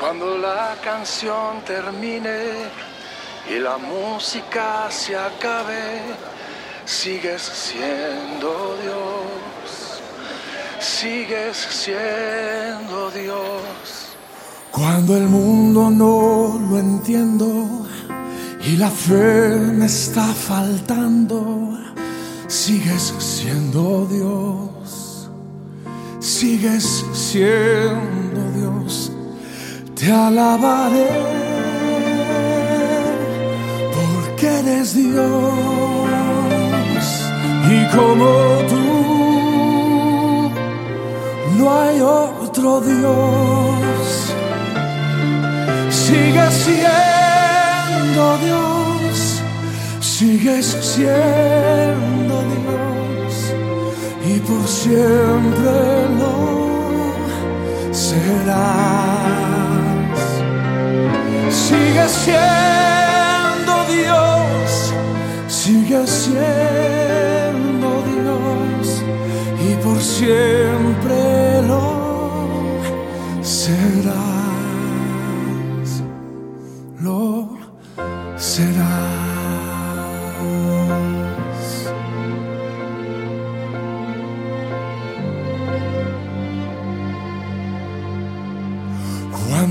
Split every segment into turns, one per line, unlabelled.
Cuando la canción termine y la música se acabe, sigues siendo Dios, sigues siendo Dios.
Cuando el mundo no lo entiendo y la fe me está faltando, sigues siendo Dios, sigues siendo Dios, te alabaré porque eres Dios y como tú no hay otro Dios, sigues siendo Dios, sigues siendo Dios y por siempre Sigues siendo Dios, sigues siendo Dios y por siempre lo serás. Lo serás.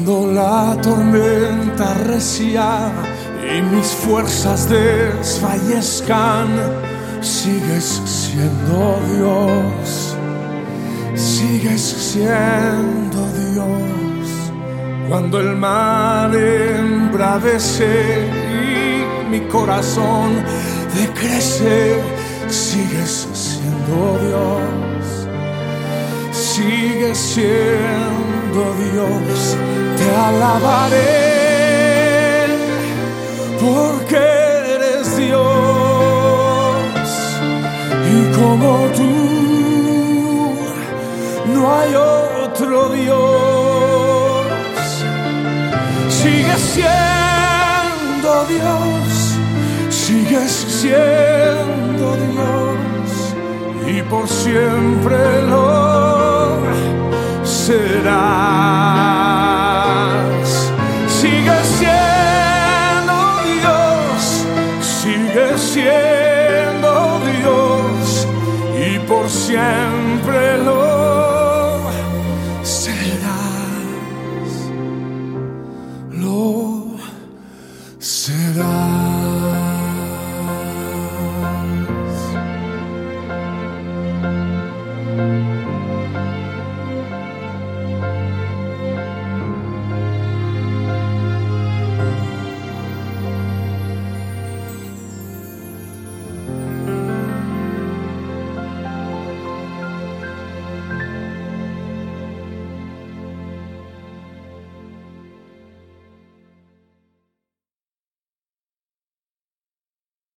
Cuando la tormenta recia y mis fuerzas desfallezcan, sigues siendo Dios, sigues siendo Dios. Cuando el mar embravece y mi corazón decrece, sigues siendo Dios sigues siendo Dios, te alabaré porque eres Dios y como tú no hay otro Dios. Sigues siendo Dios, sigues siendo Dios y por siempre lo serás. por siempre lo serás. Lo.